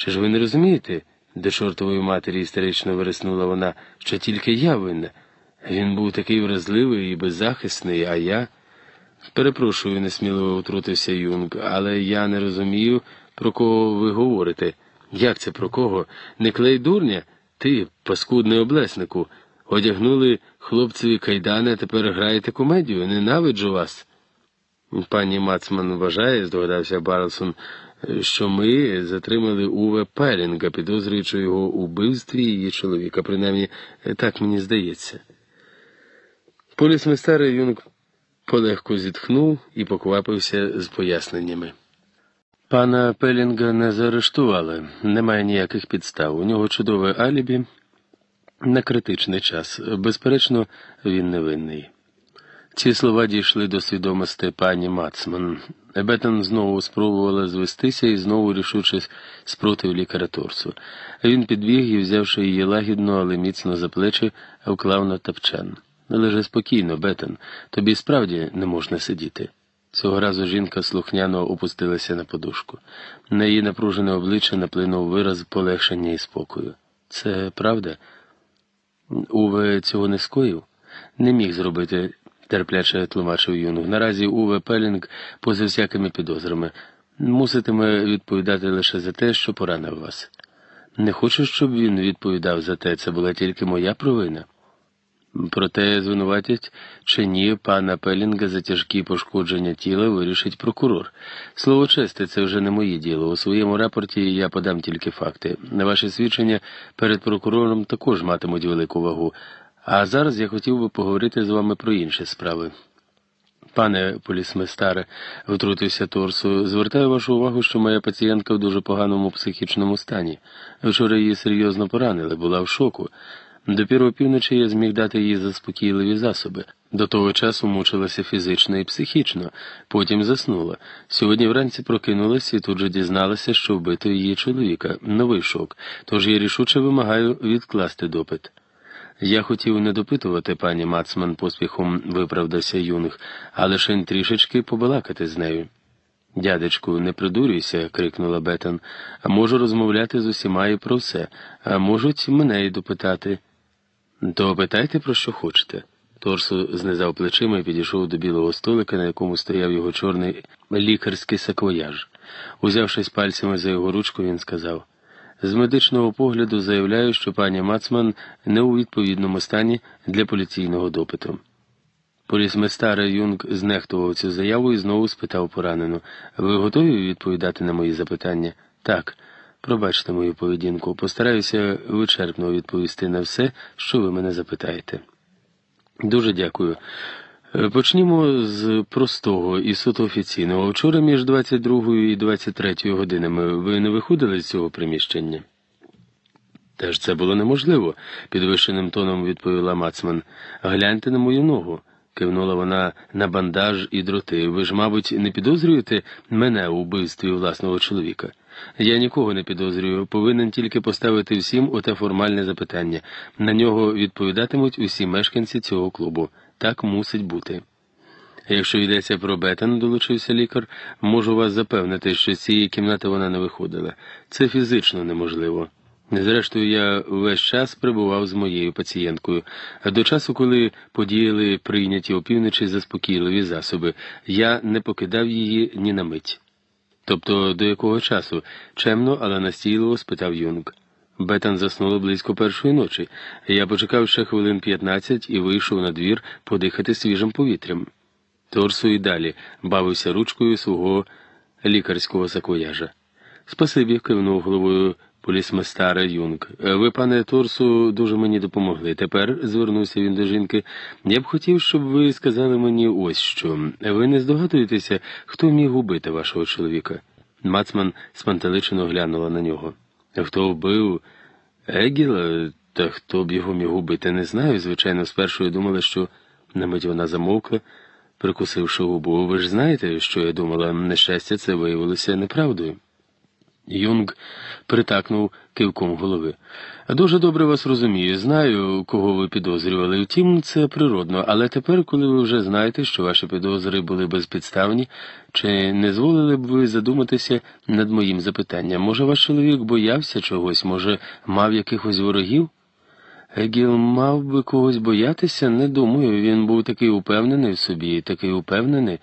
Чи ж ви не розумієте? До чортової матері істерично вириснула вона, що тільки я винна. Він був такий вразливий і беззахисний, а я. Перепрошую, несміливо утрутився Юнг, але я не розумію, про кого ви говорите. Як це про кого? Не клей дурня? Ти, паскудний облеснику, одягнули хлопцеві кайдани, а тепер граєте комедію. Ненавиджу вас. Пані Мацман вважає, здогадався Барлсон, що ми затримали Уве Пелінга, підозрюючи його у вбивстві її чоловіка. Принаймні, так мені здається. Полісмистер Юнг полегко зітхнув і поквапився з поясненнями. Пана Пелінга не заарештували, немає ніяких підстав. У нього чудове алібі на критичний час. Безперечно, він невинний. Ці слова дійшли до свідомості пані Мацман. Ебетон знову спробувала звестися і знову рішуче спротив лікаря. Він підбіг і, взявши її лагідно, але міцно за плечі, вклав на тапчан. Лежи спокійно, Бетон, тобі справді не можна сидіти. Цього разу жінка слухняно опустилася на подушку. На її напружене обличчя наплинув вираз полегшення і спокою. Це правда? Уве цього не скоїв? Не міг зробити, терпляче тлумачив юнг. Наразі Уве Пелінг поза всякими підозрами. Муситиме відповідати лише за те, що поранив вас. Не хочу, щоб він відповідав за те, це була тільки моя провина. Проте звинуватять чи ні пана Пелінга за тяжкі пошкодження тіла вирішить прокурор. Слово честі, це вже не моє діло. У своєму рапорті я подам тільки факти. На ваші свідчення перед прокурором також матимуть велику вагу. А зараз я хотів би поговорити з вами про інші справи. Пане полісместаре, втрутився Торсу, звертаю вашу увагу, що моя пацієнтка в дуже поганому психічному стані. Вчора її серйозно поранили, була в шоку. Допіру опівночі я зміг дати їй заспокійливі засоби. До того часу мучилася фізично і психічно, потім заснула. Сьогодні вранці прокинулася і тут же дізналася, що вбито її чоловіка. Новий шок. Тож я рішуче вимагаю відкласти допит. Я хотів не допитувати пані Мацман поспіхом виправдався юнг, а лише трішечки побалакати з нею. Дядечку, не придурюйся, крикнула Бетон. Я можу розмовляти з усіма і про все, а можуть мене й допитати. То питайте про що хочете. Торсу знизав плечима і підійшов до білого столика, на якому стояв його чорний лікарський саквояж. Узявшись пальцями за його ручку, він сказав з медичного погляду заявляю, що пані Мацман не у відповідному стані для поліційного допиту. Полісместар Юнг знехтував цю заяву і знову спитав поранену Ви готові відповідати на мої запитання? Так. Пробачте мою поведінку, постараюся вичерпно відповісти на все, що ви мене запитаєте. Дуже дякую. Почнімо з простого і суто офіційного. Вчора між 22 і 23 годинами ви не виходили з цього приміщення? Теж це було неможливо, підвищеним тоном відповіла Мацман. Гляньте на мою ногу. Кивнула вона на бандаж і дроти. Ви ж, мабуть, не підозрюєте мене у вбивстві власного чоловіка. Я нікого не підозрюю, повинен тільки поставити всім оте формальне запитання. На нього відповідатимуть усі мешканці цього клубу. Так мусить бути. Якщо йдеться про Бетен, долучився лікар, можу вас запевнити, що з цієї кімнати вона не виходила. Це фізично неможливо. Зрештою, я весь час прибував з моєю пацієнткою. До часу, коли подіяли прийняті опівночі заспокійливі засоби, я не покидав її ні на мить. Тобто до якого часу? чемно, але настійливо спитав Юнг. Бетан заснула близько першої ночі. Я почекав ще хвилин п'ятнадцять і вийшов на двір подихати свіжим повітрям. Торсу і далі бавився ручкою свого лікарського саквояжа. Спасибі, кивнув головою полісместара Юнг. Ви, пане Торсу, дуже мені допомогли. Тепер, звернувся він до жінки, я б хотів, щоб ви сказали мені ось що. Ви не здогадуєтеся, хто міг убити вашого чоловіка? Мацман спантеличено глянула на нього. Хто вбив Егіла, та хто б його міг убити, не знаю. Звичайно, спершу думала, що на мить вона замовкла, прикусивши губу. Ви ж знаєте, що я думала, нещастя, це виявилося неправдою. Юнг притакнув кивком голови. Дуже добре вас розумію. Знаю, кого ви підозрювали. Втім, це природно. Але тепер, коли ви вже знаєте, що ваші підозри були безпідставні, чи не зволили б ви задуматися над моїм запитанням? Може, ваш чоловік боявся чогось, може, мав якихось ворогів? Егіл мав би когось боятися, не думаю. Він був такий упевнений в собі, такий упевнений.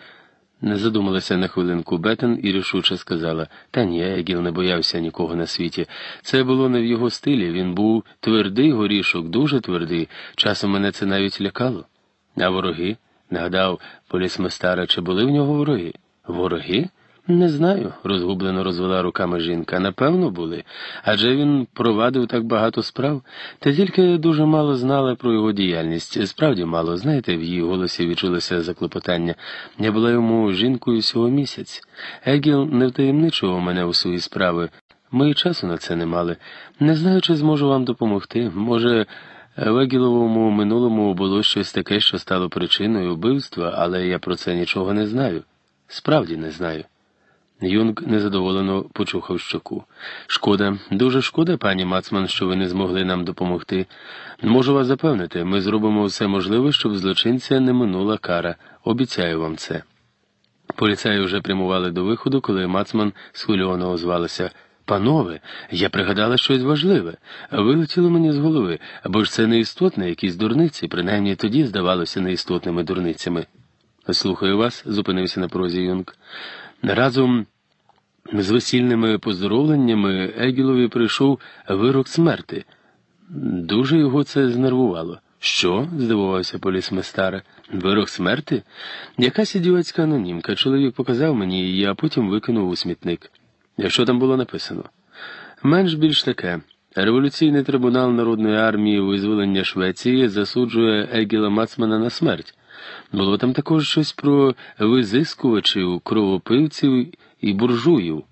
Не задумалася на хвилинку Бетен і рішуче сказала Та ні, Егіл не боявся нікого на світі. Це було не в його стилі. Він був твердий горішок, дуже твердий. Часом мене це навіть лякало. А вороги? Нагадав полісмистара, чи були в нього вороги? Вороги? Не знаю, розгублено розвела руками жінка. Напевно, були. Адже він провадив так багато справ, та тільки дуже мало знала про його діяльність. Справді мало, знаєте, в її голосі відчулося заклопотання. Я була йому жінкою всього місяць. Егіл не втаємничував мене у свої справи. Ми і часу на це не мали. Не знаю, чи зможу вам допомогти. Може. В Егіловому минулому було щось таке, що стало причиною вбивства, але я про це нічого не знаю. Справді не знаю. Юнг незадоволено почухав щоку. Шкода, дуже шкода, пані Мацман, що ви не змогли нам допомогти. Можу вас запевнити, ми зробимо все можливе, щоб злочинця не минула кара. Обіцяю вам це. Поліцаї вже прямували до виходу, коли Мацман схвильовано озвалася. Панове, я пригадала щось важливе. Вилетіло мені з голови, бо ж це неістотне, якісь дурниці, принаймні тоді здавалося неістотними дурницями. Слухаю вас, зупинився на порозі Юнг. Разом з весільними поздоровленнями Егілові прийшов вирок смерти. Дуже його це знервувало. Що? здивувався полісместара. Вирок смерти? Якась ідіотська анонімка. Чоловік показав мені її, а потім викинув у смітник. Що там було написано? Менш більш таке. Революційний трибунал Народної армії визволення Швеції засуджує Егіла Мацмана на смерть. Було там також щось про визискувачів, кровопивців і буржуїв.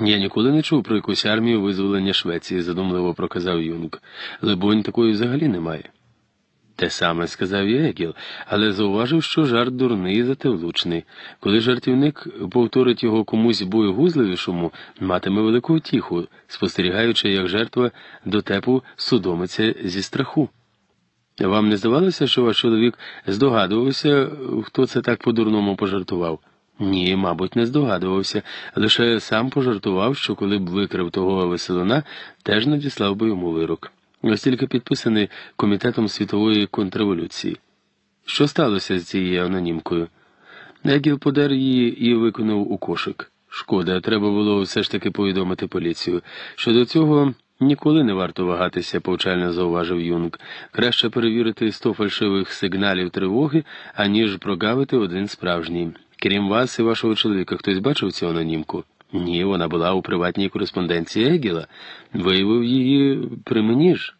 Я ніколи не чув про якусь армію визволення Швеції, задумливо проказав Юнг. Либонь, такої взагалі немає. Те саме сказав і Егіл, але зауважив, що жарт дурний, зате влучний. Коли жартівник повторить його комусь боєгузливішому, матиме велику утіху, спостерігаючи, як жертва дотепу судомиться зі страху. Вам не здавалося, що ваш чоловік здогадувався, хто це так по-дурному пожартував? Ні, мабуть, не здогадувався, лише сам пожартував, що коли б викрив того веселина, теж надіслав би йому вирок. Ось тільки підписаний Комітетом світової контрреволюції. Що сталося з цією анонімкою? Егіл подер її і виконав у кошик. Шкода, треба було все ж таки повідомити поліцію. Щодо цього. Ніколи не варто вагатися, повчально зауважив Юнг. Краще перевірити сто фальшивих сигналів тривоги, аніж прогавити один справжній. Крім вас і вашого чоловіка, хтось бачив цю анонімку? Ні, вона була у приватній кореспонденції Егіла. Виявив її при мені ж.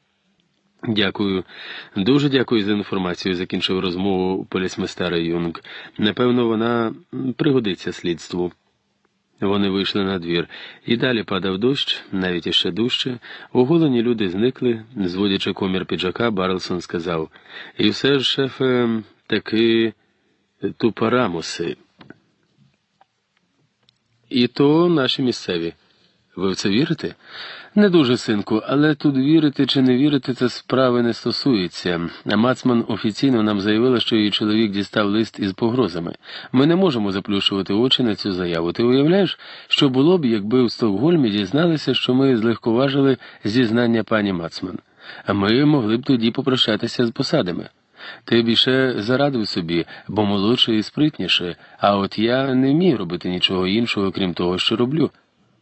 Дякую, дуже дякую за інформацію, закінчив розмову полісместера Юнг. Напевно, вона пригодиться слідству. Вони вийшли на двір, і далі падав дощ, навіть іще дужче. Оголені люди зникли, зводячи комір піджака, Барлсон сказав І все ж, шефе, таки тупарамуси. І то наші місцеві. Ви в це вірите? Не дуже, синку, але тут вірити чи не вірити це справи не стосується. Мацман офіційно нам заявила, що її чоловік дістав лист із погрозами. Ми не можемо заплющувати очі на цю заяву. Ти уявляєш, що було б, якби в Стокгольмі дізналися, що ми злегковажили зізнання пані Мацман. А ми могли б тоді попрощатися з посадами. Ти більше зарадив собі, бо молодше і спритніше, а от я не вмію робити нічого іншого, крім того, що роблю.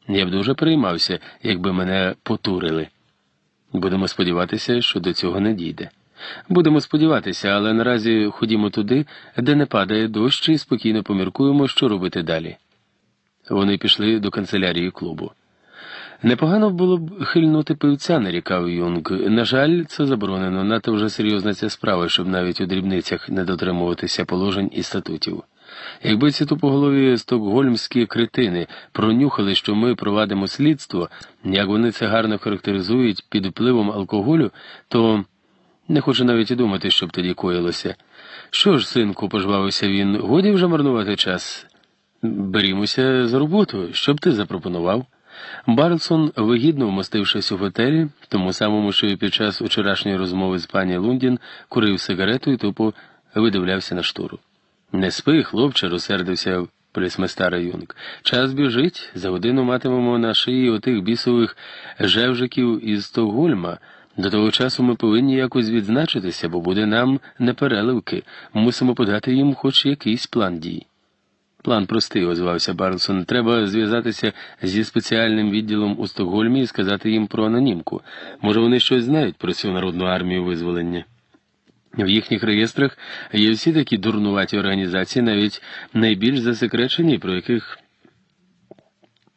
Я б дуже переймався, якби мене потурили. Будемо сподіватися, що до цього не дійде. Будемо сподіватися, але наразі ходімо туди, де не падає дощ, і спокійно поміркуємо, що робити далі. Вони пішли до канцелярії клубу. Непогано було б хильнути пивця, нарікав Юнг. На жаль, це заборонено, надто вже серйозна ця справа, щоб навіть у дрібницях не дотримуватися положень і статутів. Якби ці тупоголові стокгольмські критини пронюхали, що ми провадимо слідство, як вони це гарно характеризують під впливом алкоголю, то не хочу навіть і думати, що б тоді коїлося. Що ж, синку, пожвавився він, годі вже марнувати час. Берімося за роботу, що б ти запропонував? Барлсон, вигідно вмостившись у готелі, тому самому, що і під час вчорашньої розмови з пані Лундін, курив сигарету і тупо видивлявся на штору. Не спи, хлопче, розсердився полісместара Юнг. Час біжить, за годину матимемо на шиї отих бісових жевжиків із Стокгольма. До того часу ми повинні якось відзначитися, бо буде нам непереливки. Мусимо подати їм хоч якийсь план дій. План простий, озвався Барлсон. Треба зв'язатися зі спеціальним відділом у Стокгольмі і сказати їм про анонімку. Може, вони щось знають про цю народну армію визволення. В їхніх реєстрах є всі такі дурнуваті організації, навіть найбільш засекречені, про яких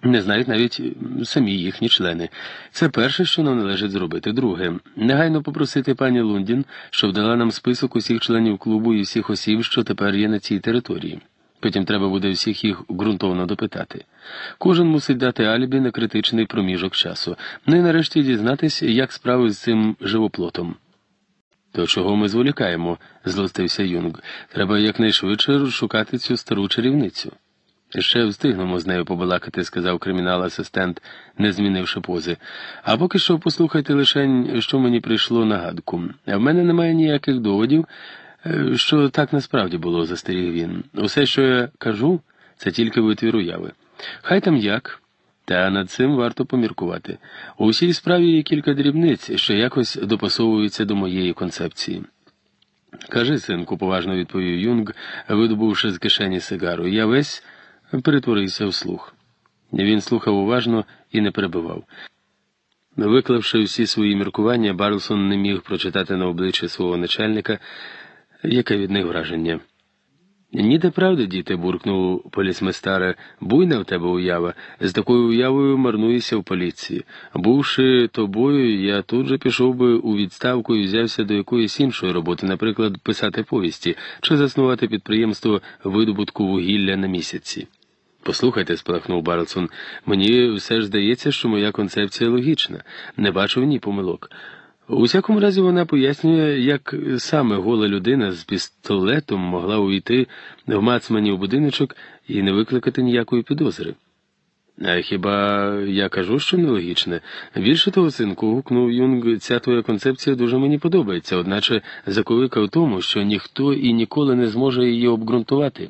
не знають навіть самі їхні члени. Це перше, що нам належить зробити. Друге, негайно попросити пані Лундін, щоб дала нам список усіх членів клубу і всіх осіб, що тепер є на цій території. Потім треба буде всіх їх ґрунтовно допитати. Кожен мусить дати алібі на критичний проміжок часу. Ну і нарешті дізнатися, як справи з цим живоплотом. То чого ми зволікаємо? злостився Юнг. Треба якнайшвидше розшукати цю стару чарівницю. Ще встигнемо з нею побалакати, сказав кримінал асистент, не змінивши пози. А поки що послухайте лише, що мені прийшло на гадку. В мене немає ніяких доводів, е, що так насправді було, застеріг він. Усе, що я кажу, це тільки витвір уяви. Хай там як. Та над цим варто поміркувати. У всій справі є кілька дрібниць, що якось допасовуються до моєї концепції. Кажи, синку, поважно відповів Юнг, видобувши з кишені сигару. Я весь перетворився в слух. Він слухав уважно і не перебивав. Виклавши всі свої міркування, Барлсон не міг прочитати на обличчі свого начальника, яке від них враження. Ніде правди, діти, буркнув полісместаре, буйна в тебе уява. З такою уявою марнуєшся в поліції. Бувши тобою, я тут же пішов би у відставку і взявся до якоїсь іншої роботи, наприклад, писати повісті чи заснувати підприємство видобутку вугілля на місяці. Послухайте, спалахнув Барлсон, мені все ж здається, що моя концепція логічна, не бачу в ній помилок. У всякому разі вона пояснює, як саме гола людина з пістолетом могла увійти в мацманів будиночок і не викликати ніякої підозри. А хіба я кажу, що нелогічне? Більше того, синку, гукнув Юнг, ця твоя концепція дуже мені подобається, одначе заковика в тому, що ніхто і ніколи не зможе її обґрунтувати.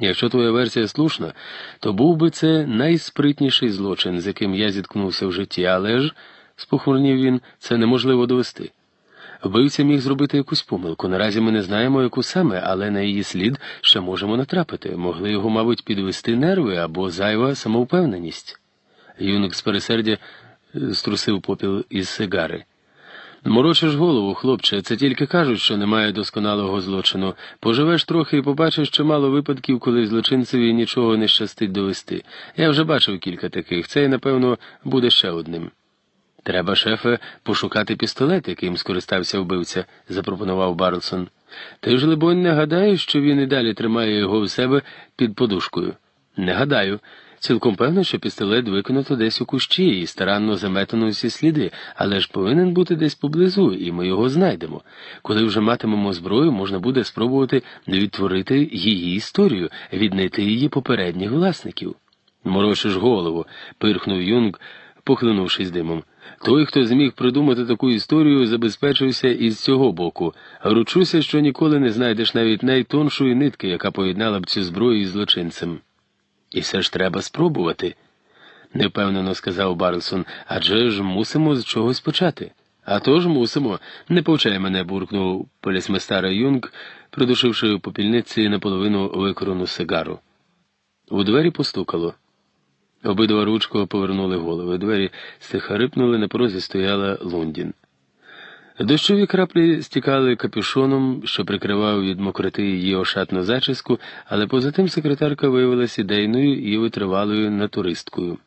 Якщо твоя версія слушна, то був би це найспритніший злочин, з яким я зіткнувся в житті, але ж спохмурнів він, це неможливо довести. Вбивця міг зробити якусь помилку. Наразі ми не знаємо, яку саме, але на її слід ще можемо натрапити. Могли його, мабуть, підвести нерви або зайва самовпевненість. Юник з пересердя е, струсив попіл із сигари. Морочиш голову, хлопче, це тільки кажуть, що немає досконалого злочину. Поживеш трохи і побачиш чимало випадків, коли злочинцеві нічого не щастить довести. Я вже бачив кілька таких. Цей, напевно, буде ще одним. Треба, шефе, пошукати пістолет, яким скористався вбивця, запропонував Барлсон. Ти ж, либонь, не гадаєш, що він і далі тримає його в себе під подушкою? Не гадаю. Цілком певно, що пістолет виконато десь у кущі і старанно заметано всі сліди, але ж повинен бути десь поблизу, і ми його знайдемо. Коли вже матимемо зброю, можна буде спробувати відтворити її історію, віднайти її попередніх власників. Морошиш голову, пирхнув Юнг, похлинувшись димом. Той, хто зміг придумати таку історію, забезпечився із цього боку. Ручуся, що ніколи не знайдеш навіть найтоншої нитки, яка поєднала б цю зброю із злочинцем. І все ж треба спробувати, невпевнено сказав Барлсон, адже ж мусимо з чогось почати. «А тож мусимо, не повчай мене, буркнув полісместара Юнг, придушивши у попільниці наполовину викорену сигару. У двері постукало. Обидва ручко повернули голови. Двері стиха рипнули, на порозі стояла Лундін. Дощові краплі стікали капюшоном, що прикривав від мокроти її ошатну зачіску, але поза тим секретарка виявилася ідейною і витривалою натуристкою.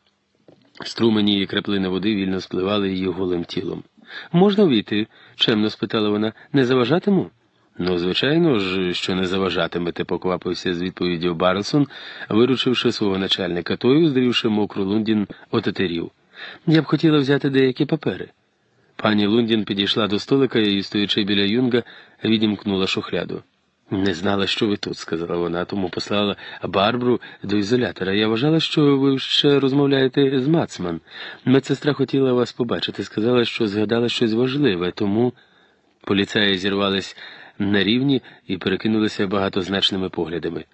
Струмені й краплини води вільно спливали її голим тілом. Можна ввійти? чемно спитала вона. Не заважатиму? Ну, звичайно ж, що не заважатимете, поквапився з відповіддю Барлсон, виручивши свого начальника, той, уздрівши мокру Лундін, отетерів. Я б хотіла взяти деякі папери. Пані Лундін підійшла до столика і, стоячи біля юнга, відімкнула шухляду. Не знала, що ви тут, сказала вона, тому послала Барбру до ізолятора. Я вважала, що ви ще розмовляєте з Мацман. Медсестра хотіла вас побачити, сказала, що згадала щось важливе, тому поліцаї зірвались на рівні і перекинулися багатозначними поглядами.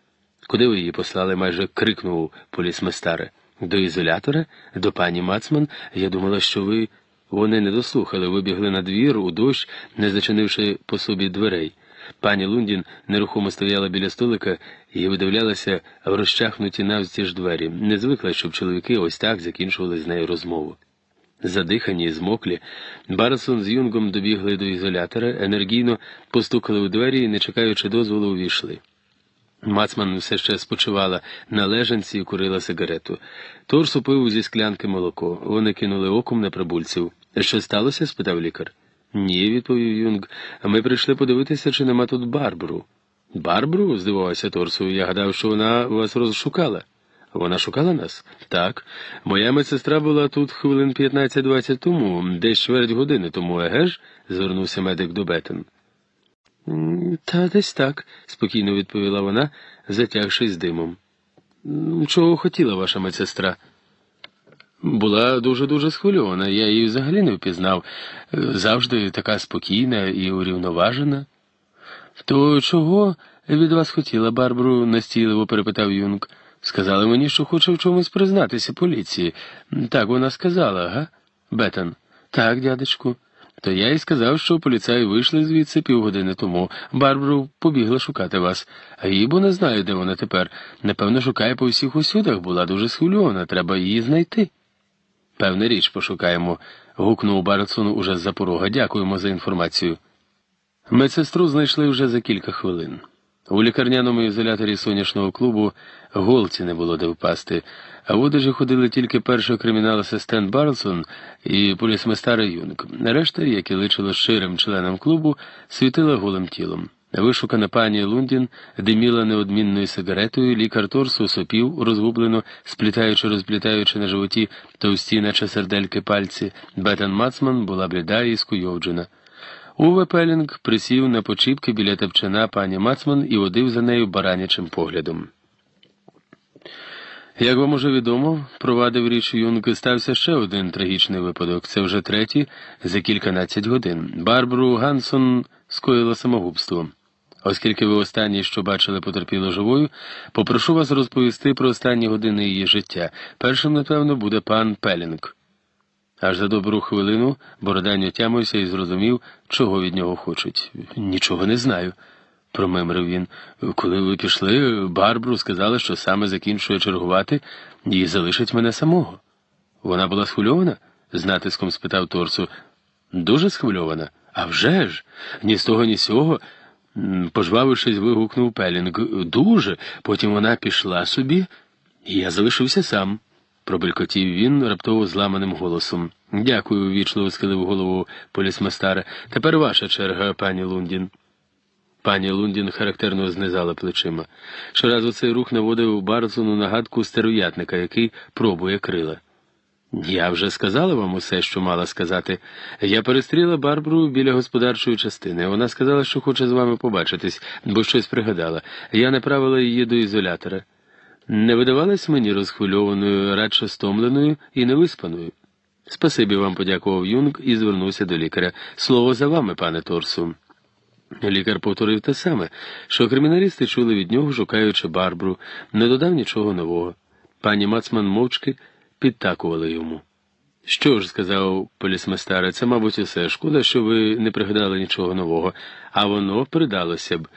Куди ви її послали? майже крикнув полісместаре. До ізолятора, до пані Мацман. Я думала, що ви. Вони не дослухали, вибігли на двір у дощ, не зачинивши по собі дверей. Пані Лундін нерухомо стояла біля столика і видивлялася в розчахнуті навстіж двері. Не звикла, щоб чоловіки ось так закінчували з нею розмову. Задихані і змоклі, Барсон з юнгом добігли до ізолятора, енергійно постукали у двері і, не чекаючи дозволу, увійшли. Мацман все ще спочивала на лежанці і курила сигарету. Торс упив зі склянки молоко. Вони кинули оком на прибульців. Що сталося? спитав лікар. Ні, відповів Юнг. Ми прийшли подивитися, чи нема тут Барбару. Барбару? здивувався Торсу. Я гадав, що вона вас розшукала. Вона шукала нас? Так. Моя медсестра була тут хвилин 15-20 тому, десь чверть години тому, еге ж? звернувся медик до Беттен. Та десь так, спокійно відповіла вона, затягшись димом. Чого хотіла ваша медсестра? Була дуже-дуже схвильована, я її взагалі не впізнав. Завжди така спокійна і урівноважена. То чого від вас хотіла, Барбару? настійливо перепитав Юнг. Сказали мені, що хоче в чомусь признатися поліції. Так вона сказала, га? Бетан. Так, дядечку. То я й сказав, що поліцаї вийшли звідси півгодини тому. Барбару побігла шукати вас, а її бо не знаю, де вона тепер. Напевно, шукає по всіх усюдах, була дуже схвильована, треба її знайти. Певна річ пошукаємо, гукнув Барсон уже з-за порога. Дякуємо за інформацію. Медсестру знайшли вже за кілька хвилин. У лікарняному ізоляторі сонячного клубу голці не було де впасти, а в одежі ходили тільки перший кримінал-асистент Барлсон і полісместар Юнг. Решта, як і личило ширим членам клубу, світила голим тілом. Вишукана пані Лундін диміла неодмінною сигаретою, лікар Торсу сопів, розгублено, сплітаючи, розплітаючи на животі товсті, наче сердельки пальці. Бетан Мацман була бліда і скуйовджена. Уве Пелінг присів на почіпки біля тепчана пані Мацман і водив за нею баранячим поглядом. Як вам уже відомо, провадив річ Юнг, стався ще один трагічний випадок. Це вже третій за кільканадцять годин. Барбару Гансон скоїла самогубство. Оскільки ви останні, що бачили потерпіло живою, попрошу вас розповісти про останні години її життя. Першим, напевно, буде пан Пелінг. Аж за добру хвилину Бородань отямився і зрозумів, чого від нього хочуть. Нічого не знаю, промимрив він. Коли ви пішли, Барбру сказали, що саме закінчує чергувати і залишить мене самого. Вона була схвильована? з натиском спитав Торсу. Дуже схвильована? «А вже ж! Ні з того, ні з цього. Пожвавившись, вигукнув Пелінг. Дуже. Потім вона пішла собі, і я залишився сам пробелькотів він раптово зламаним голосом. Дякую, вічливо схилив голову полісмастара. Тепер ваша черга, пані Лундін. Пані Лундін характерно знизала плечима. Щоразу цей рух наводив Барсону нагадку стероятника, який пробує крила. Я вже сказала вам усе, що мала сказати. Я перестріла Барбру біля господарчої частини. Вона сказала, що хоче з вами побачитись, бо щось пригадала. Я направила її до ізолятора не видавалась мені розхвильованою, радше стомленою і невиспаною. Спасибі вам подякував Юнг і звернувся до лікаря. Слово за вами, пане Торсу. Лікар повторив те саме, що криміналісти чули від нього, шукаючи Барбру, не додав нічого нового. Пані Мацман мовчки підтакували йому. Що ж, сказав полісместаре, це, мабуть, усе. Шкода, що ви не пригадали нічого нового, а воно придалося б.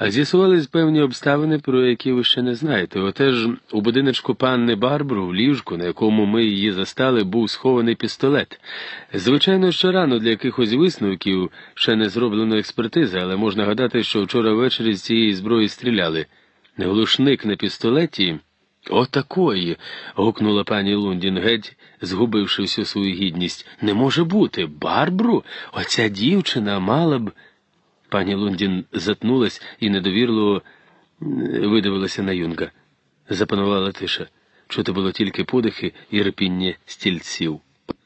З'ясувались певні обставини, про які ви ще не знаєте. Отеж у будиночку панни Барбру в ліжку, на якому ми її застали, був схований пістолет. Звичайно, ще рано для якихось висновків ще не зроблено експертизи, але можна гадати, що вчора ввечері з цієї зброї стріляли. Глушник на пістолеті. Отакої. гукнула пані Лундін, геть, згубивши всю свою гідність. Не може бути. Барбру? Оця дівчина мала б. Пані Лундін затнулась і недовірливо видивилася на юнга. Запанувала тиша. Чути було тільки подихи і рипіння стільців.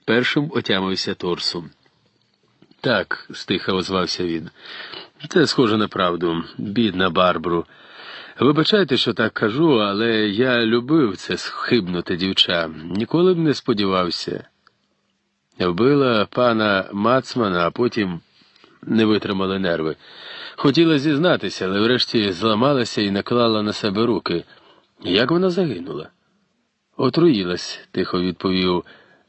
Першим отямився Торсу. Так, стиха озвався він. Це схоже на правду, бідна Барбру. Вибачайте, що так кажу, але я любив це схибнуте дівча. Ніколи б не сподівався. Вбила пана Мацмана, а потім не витримали нерви. Хотіла зізнатися, але врешті зламалася і наклала на себе руки. Як вона загинула? Отруїлась, тихо відповів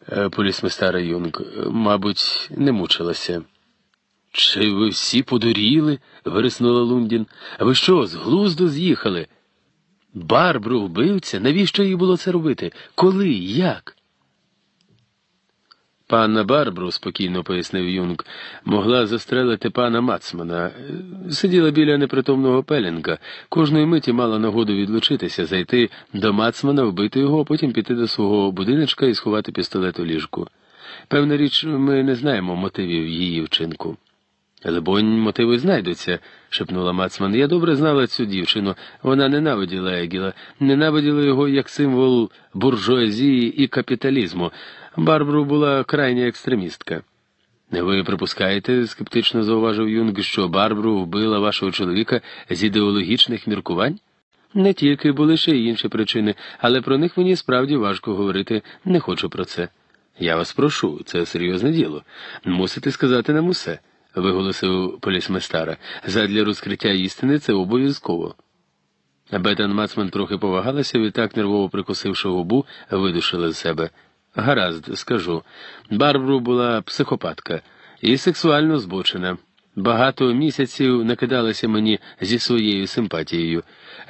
е, полісмистара Юнг. Мабуть, не мучилася. Чи ви всі подуріли? вириснула Лундін. Ви що, з глузду з'їхали? Барбру вбивця? Навіщо їй було це робити? Коли? Як? Панна Барбру, спокійно пояснив Юнг, могла застрелити пана Мацмана. Сиділа біля непритомного пелінга. Кожної миті мала нагоду відлучитися, зайти до Мацмана, вбити його, а потім піти до свого будиночка і сховати пістолет у ліжку. Певна річ, ми не знаємо мотивів її вчинку. Либонь, мотиви знайдуться, шепнула Мацман. Я добре знала цю дівчину. Вона ненавиділа Егіла, ненавиділа його як символ буржуазії і капіталізму. Барбру була крайня екстремістка. Ви припускаєте, скептично зауважив Юнг, що Барбру вбила вашого чоловіка з ідеологічних міркувань? Не тільки були ще й інші причини, але про них мені справді важко говорити, не хочу про це. Я вас прошу, це серйозне діло. Мусите сказати нам усе виголосив полісместара. Задля розкриття істини це обов'язково. Бетан Мацман трохи повагалася, відтак, нервово прикусивши губу, видушила з себе. Гаразд, скажу. Барбру була психопатка і сексуально збочена. Багато місяців накидалася мені зі своєю симпатією.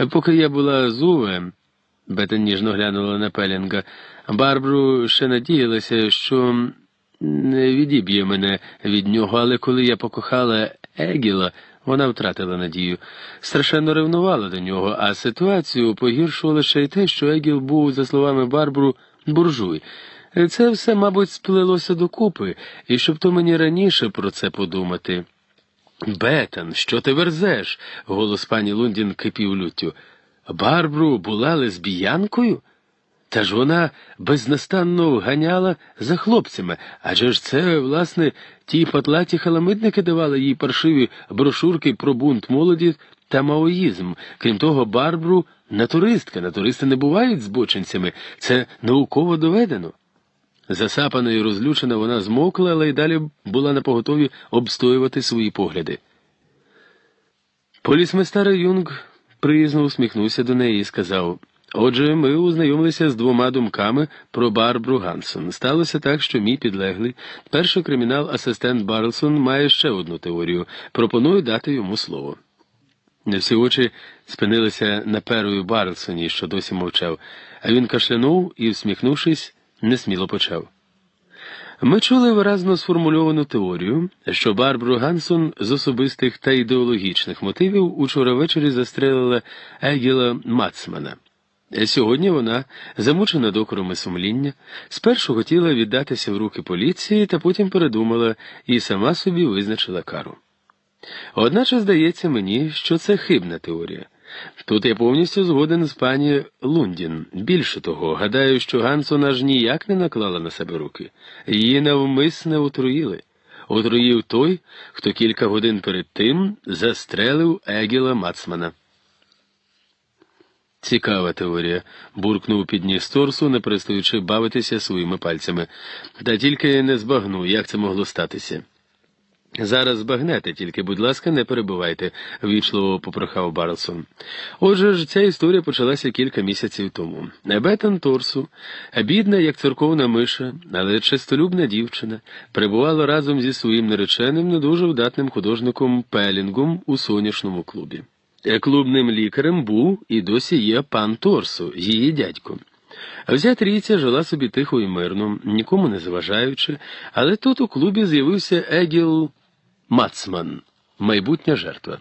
Поки я була з Уве, Бетан ніжно глянула на Пелінга, Барбру ще надіялася, що не відіб'є мене від нього, але коли я покохала Егіла, вона втратила надію. Страшенно ревнувала до нього, а ситуацію погіршувало ще й те, що Егіл був, за словами Барбару, буржуй. Це все, мабуть, сплелося докупи, і щоб то мені раніше про це подумати. Бетан, що ти верзеш? голос пані Лундін кипів люттю. Барбру була лесбіянкою? Та ж вона безнастанно ганяла за хлопцями, адже ж це, власне, ті патлаті халамидники давали їй паршиві брошурки про бунт молоді та маоїзм. Крім того, Барбру натуристка. Натуристи не бувають збочинцями, це науково доведено. Засапана і розлючена, вона змокла, але й далі була напоготові обстоювати свої погляди. Полісместер Юнг приязно усміхнувся до неї і сказав Отже, ми ознайомилися з двома думками про Барбру Гансон. Сталося так, що мій підлеглий, перший кримінал-асистент Барлсон, має ще одну теорію. Пропоную дати йому слово. Не всі очі спинилися на перою Барлсоні, що досі мовчав, а він кашлянув і, всміхнувшись, несміло почав. Ми чули виразно сформульовану теорію, що Барбру Гансон з особистих та ідеологічних мотивів учора ввечері застрелила Егіла Мацмана. Сьогодні вона, замучена докорами сумління, спершу хотіла віддатися в руки поліції, та потім передумала і сама собі визначила кару. Одначе здається мені, що це хибна теорія. Тут я повністю згоден з пані Лундін. Більше того, гадаю, що Гансон аж ніяк не наклала на себе руки, її навмисне отруїли. Отруїв той, хто кілька годин перед тим застрелив Егіла Мацмана. Цікава теорія, буркнув підніс торсу, не перестаючи бавитися своїми пальцями. Та тільки не збагну, як це могло статися. Зараз збагнете, тільки, будь ласка, не перебувайте, вічливо попрохав Барлсон. Отже ж, ця історія почалася кілька місяців тому. Бетан Торсу, бідна, як церковна миша, але чистолюбна дівчина, перебувала разом зі своїм нареченим, не дуже вдатним художником Пелінгом у сонячному клубі. Клубним лікарем був і досі є пан Торсу, її дядько. Вся трійця жила собі тихо і мирно, нікому не заважаючи, але тут у клубі з'явився Егіл Мацман, майбутня жертва.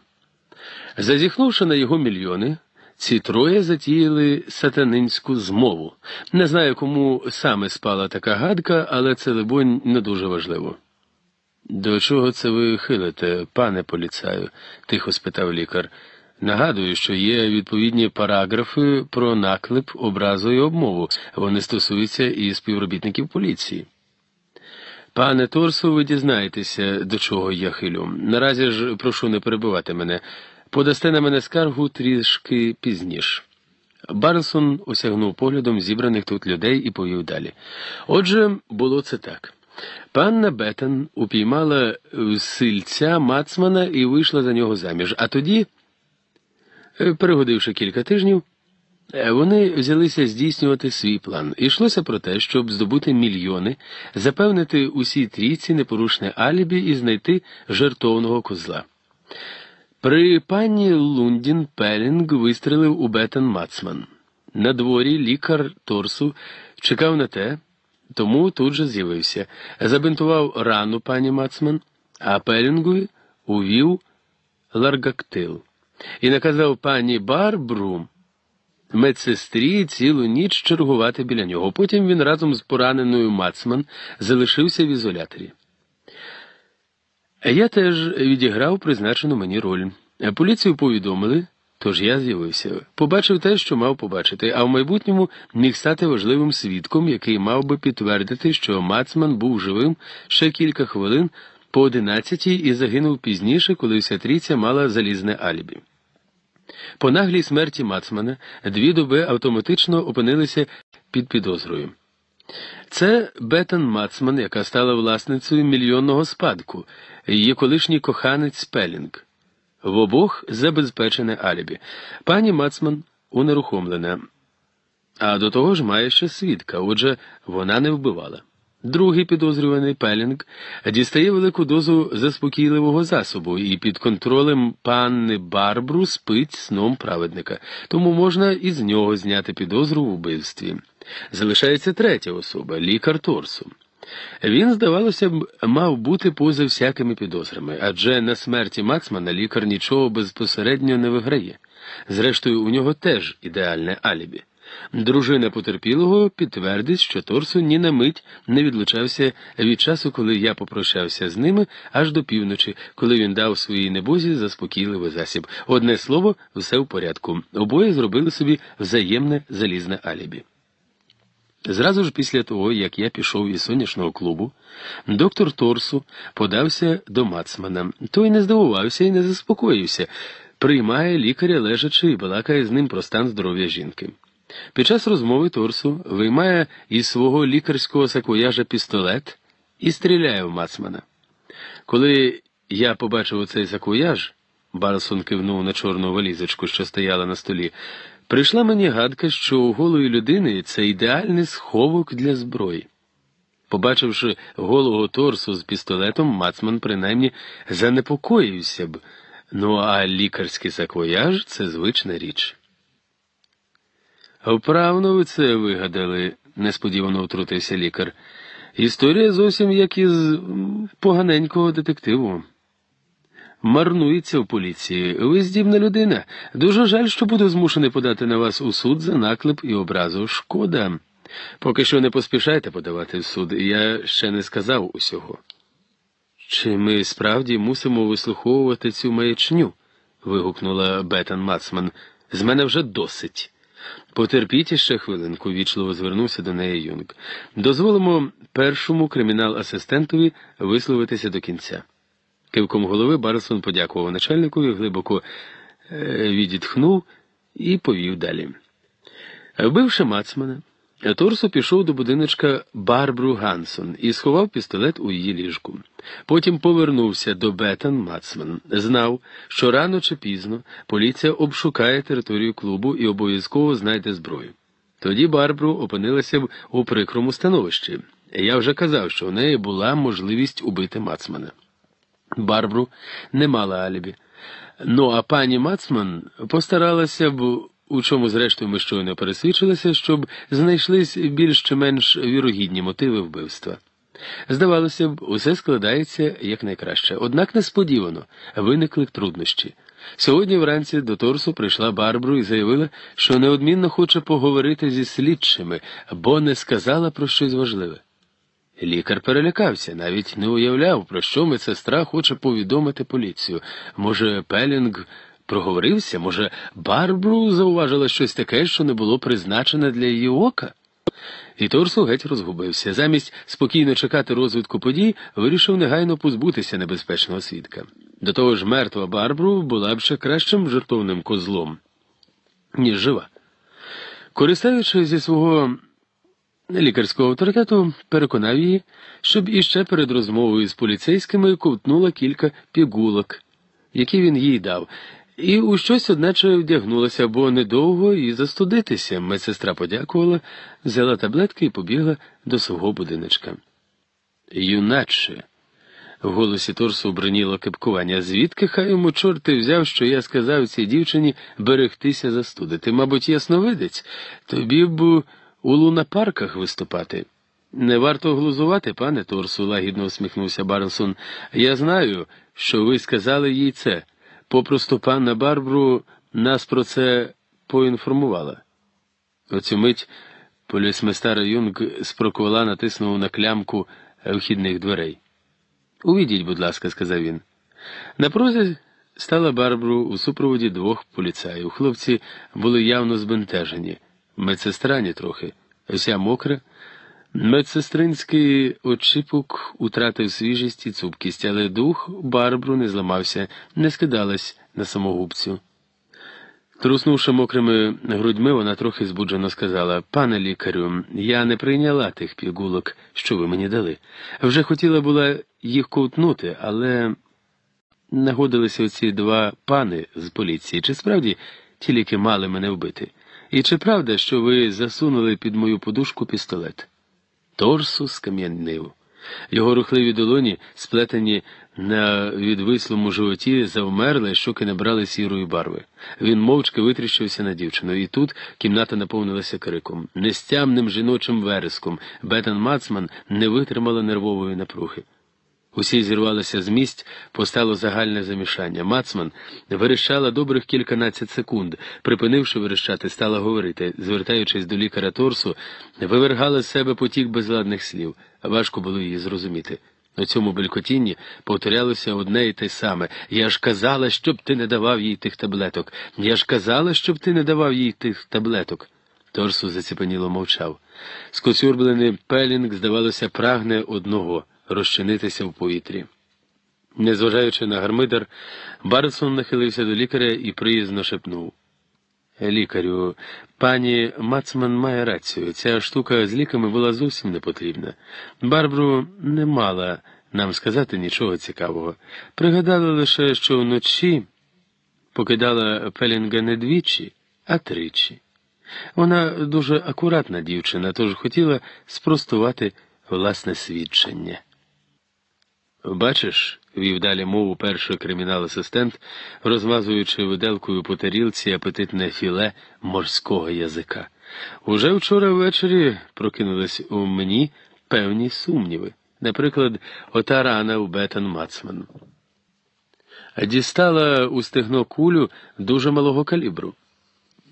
Зазіхнувши на його мільйони, ці троє затіяли сатанинську змову. Не знаю, кому саме спала така гадка, але це, либонь, не дуже важливо. До чого це ви хилите, пане поліцаю? тихо спитав лікар. Нагадую, що є відповідні параграфи про наклеп, образу і обмову. Вони стосуються і співробітників поліції. Пане Торсу, ви дізнаєтеся, до чого я хилю. Наразі ж прошу не перебивати мене. Подасте на мене скаргу трішки пізніше. Барнсон осягнув поглядом зібраних тут людей і повів далі. Отже, було це так. Панна Беттен упіймала сильця Мацмана і вийшла за нього заміж. А тоді, е, перегодивши кілька тижнів, вони взялися здійснювати свій план. Ішлося про те, щоб здобути мільйони, запевнити усій трійці непорушне алібі і знайти жертовного козла. При пані Лундін Пелінг вистрелив у Бетен Мацман. На дворі лікар Торсу чекав на те, тому тут же з'явився, забинтував рану пані Мацман, а Пелінгові увів ларгактил і наказав пані Барбру медсестрі цілу ніч чергувати біля нього. Потім він разом з пораненою Мацман залишився в ізоляторі. Я теж відіграв призначену мені роль. Поліцію повідомили, тож я з'явився. Побачив те, що мав побачити, а в майбутньому міг стати важливим свідком, який мав би підтвердити, що Мацман був живим ще кілька хвилин по одинадцятій і загинув пізніше, коли вся трійця мала залізне алібі. По наглій смерті Мацмана дві доби автоматично опинилися під підозрою. Це Бетан Мацман, яка стала власницею мільйонного спадку, її колишній коханець Пелінг. В обох забезпечене алібі. Пані Мацман унерухомлена, а до того ж має ще свідка, отже, вона не вбивала. Другий підозрюваний Пелінг дістає велику дозу заспокійливого засобу і під контролем панни Барбру спить сном праведника, тому можна із нього зняти підозру в вбивстві. Залишається третя особа лікар Торсу. Він, здавалося б, мав бути поза всякими підозрами, адже на смерті Мацмана лікар нічого безпосередньо не виграє. Зрештою, у нього теж ідеальне алібі. Дружина потерпілого підтвердить, що Торсу ні на мить не відлучався від часу, коли я попрощався з ними, аж до півночі, коли він дав своїй небозі заспокійливий засіб. Одне слово, все в порядку. Обоє зробили собі взаємне залізне алібі. Зразу ж після того, як я пішов із сонячного клубу, доктор Торсу подався до Мацмана. Той не здивувався і не заспокоївся, приймає лікаря лежачи і балакає з ним про стан здоров'я жінки. Під час розмови Торсу виймає із свого лікарського саквояжа пістолет і стріляє в Мацмана. Коли я побачив оцей саквояж, Барсон кивнув на чорну валізочку, що стояла на столі. Прийшла мені гадка, що у голої людини це ідеальний сховок для зброї. Побачивши голого Торсу з пістолетом, Мацман принаймні занепокоївся б, ну а лікарський саквояж це звична річ. Вправно ви це вигадали, несподівано втрутився лікар. Історія зовсім як із поганенького детективу марнується в поліції. Ви здібна людина. Дуже жаль, що буду змушений подати на вас у суд за наклеп і образу. Шкода. Поки що не поспішайте подавати в суд, я ще не сказав усього. Чи ми справді мусимо вислуховувати цю маячню? вигукнула Бетан Мацман. З мене вже досить. Потерпіть іще хвилинку, вічливо звернувся до неї Юнг. Дозволимо першому кримінал-асистентові висловитися до кінця. Кивком голови Барсон подякував начальникові, глибоко е, відітхнув і повів далі. Вбивши Мацмана, Торсо пішов до будиночка Барбру Гансон і сховав пістолет у її ліжку. Потім повернувся до Бетан Мацман. Знав, що рано чи пізно поліція обшукає територію клубу і обов'язково знайде зброю. Тоді Барбру опинилася б у прикрому становищі. Я вже казав, що в неї була можливість убити Мацмана. Барбру не мала алібі. Ну а пані Мацман постаралася б, у чому, зрештою, ми щойно пересвідчилися, щоб знайшлись більш чи менш вірогідні мотиви вбивства. Здавалося б, усе складається якнайкраще, однак несподівано виникли труднощі. Сьогодні вранці до Торсу прийшла Барбру і заявила, що неодмінно хоче поговорити зі слідчими, бо не сказала про щось важливе. Лікар перелякався, навіть не уявляв, про що медсестра хоче повідомити поліцію. Може, Пелінг проговорився, може, Барбру зауважила щось таке, що не було призначене для її ока? І Торсу геть розгубився. Замість спокійно чекати розвитку подій, вирішив негайно позбутися небезпечного свідка. До того ж, мертва Барбру була б ще кращим жертовним козлом, ніж жива. Користаючись зі свого лікарського авторитету, переконав її, щоб іще перед розмовою з поліцейськими ковтнула кілька пігулок, які він їй дав. І у щось, одначе, вдягнулася, бо недовго і застудитися. Медсестра подякувала, взяла таблетки і побігла до свого будиночка. Юначе. В голосі Торсу броніло кипкування. Звідки хай йому чорти взяв, що я сказав цій дівчині берегтися застудити? Мабуть, ясновидець, тобі б у лунапарках виступати. Не варто глузувати, пане Торсу, лагідно усміхнувся Барнсон. Я знаю, що ви сказали їй це. Попросту панна Барбру нас про це поінформувала. Оцю мить полісместар Юнг з прокола натиснув на клямку вхідних дверей. Увійдіть, будь ласка, сказав він. На прозі стала Барбру у супроводі двох поліцаїв. Хлопці були явно збентежені, медсестрані трохи, вся мокра. Медсестринський очіпок утратив свіжість і цупкість, але дух Барбру не зламався, не скидалась на самогубцю. Труснувши мокрими грудьми, вона трохи збуджено сказала Пане лікарю, я не прийняла тих пігулок, що ви мені дали. Вже хотіла була їх ковтнути, але нагодилися оці два пани з поліції. Чи справді ті ліки мали мене вбити? І чи правда, що ви засунули під мою подушку пістолет? Торсу скам'янив. Його рухливі долоні, сплетені на відвислому животі, завмерли, щоки набрали сірої барви. Він мовчки витріщився на дівчину, і тут кімната наповнилася криком. Нестямним жіночим вереском Бетан Мацман не витримала нервової напруги. Усі зірвалися з місць, постало загальне замішання. Мацман верещала добрих кільканадцять секунд. Припинивши верещати, стала говорити, звертаючись до лікаря Торсу, вивергала з себе потік безладних слів. Важко було її зрозуміти. У цьому белькотінні повторялося одне і те саме. Я ж казала, щоб ти не давав їй тих таблеток. Я ж казала, щоб ти не давав їй тих таблеток. Торсу заціпеніло мовчав. Скоцюрблений пелінг, здавалося, прагне одного розчинитися в повітрі. Незважаючи на гармидар, Барсон нахилився до лікаря і приязно шепнув. Лікарю, пані Мацман має рацію. Ця штука з ліками була зовсім не потрібна. Барбру не мала нам сказати нічого цікавого. Пригадала лише, що вночі покидала Пелінга не двічі, а тричі. Вона дуже акуратна дівчина, тож хотіла спростувати власне свідчення. Бачиш, вів далі мову перший кримінал-асистент, розмазуючи виделкою по тарілці апетитне філе морського язика. Уже вчора ввечері прокинулись у мені певні сумніви. Наприклад, ота рана у Бетон Мацман. Дістала у стегно кулю дуже малого калібру.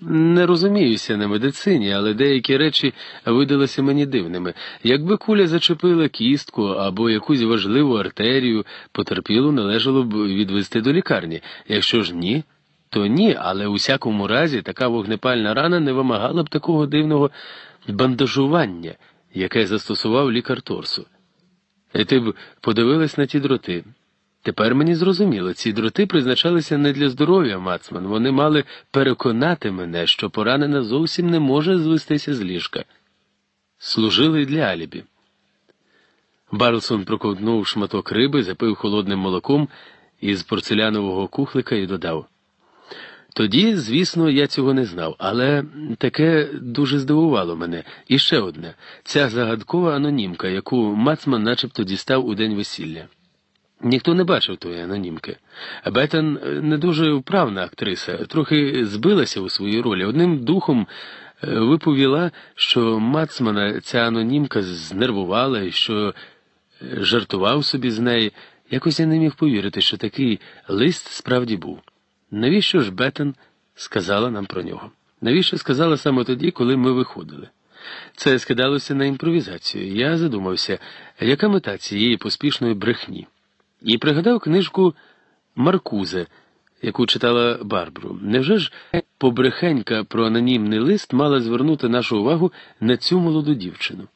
Не розуміюся на медицині, але деякі речі видалися мені дивними. Якби куля зачепила кістку або якусь важливу артерію, потерпілу належало б відвести до лікарні. Якщо ж ні, то ні, але у всякому разі така вогнепальна рана не вимагала б такого дивного бандажування, яке застосував лікар Торсу. І ти б подивилась на ті дроти. Тепер мені зрозуміло, ці дроти призначалися не для здоров'я, Мацман. Вони мали переконати мене, що поранена зовсім не може звестися з ліжка. Служили для алібі. Барлсон проковтнув шматок риби, запив холодним молоком із порцелянового кухлика і додав. Тоді, звісно, я цього не знав, але таке дуже здивувало мене. І ще одне ця загадкова анонімка, яку Мацман начебто дістав у день весілля. Ніхто не бачив тої анонімки. Бетен не дуже вправна актриса, трохи збилася у своїй ролі. Одним духом е, виповіла, що Мацмана ця анонімка знервувала і що е, жартував собі з неї. Якось я не міг повірити, що такий лист справді був. Навіщо ж Бетен сказала нам про нього? Навіщо сказала саме тоді, коли ми виходили? Це скидалося на імпровізацію. Я задумався, яка мета цієї поспішної брехні? І пригадав книжку Маркузе, яку читала Барбру. Невже ж побрехенька про анонімний лист мала звернути нашу увагу на цю молоду дівчину?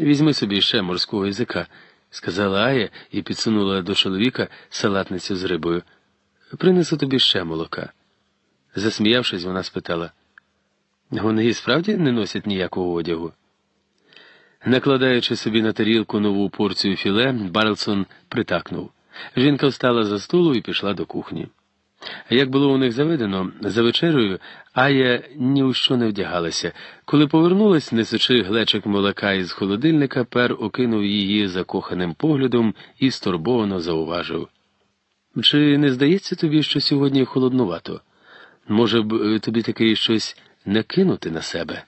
Візьми собі ще морського язика, сказала Ая і підсунула до чоловіка салатницю з рибою. Принесу тобі ще молока. Засміявшись, вона спитала. Вони справді не носять ніякого одягу. Накладаючи собі на тарілку нову порцію філе, Барлсон притакнув. Жінка встала за столу і пішла до кухні. Як було у них заведено, за вечерею Ая ні у що не вдягалася. Коли повернулась, несучи глечик молока із холодильника, пер окинув її закоханим поглядом і стурбовано зауважив. Чи не здається тобі, що сьогодні холоднувато? Може б, тобі таки щось накинути на себе?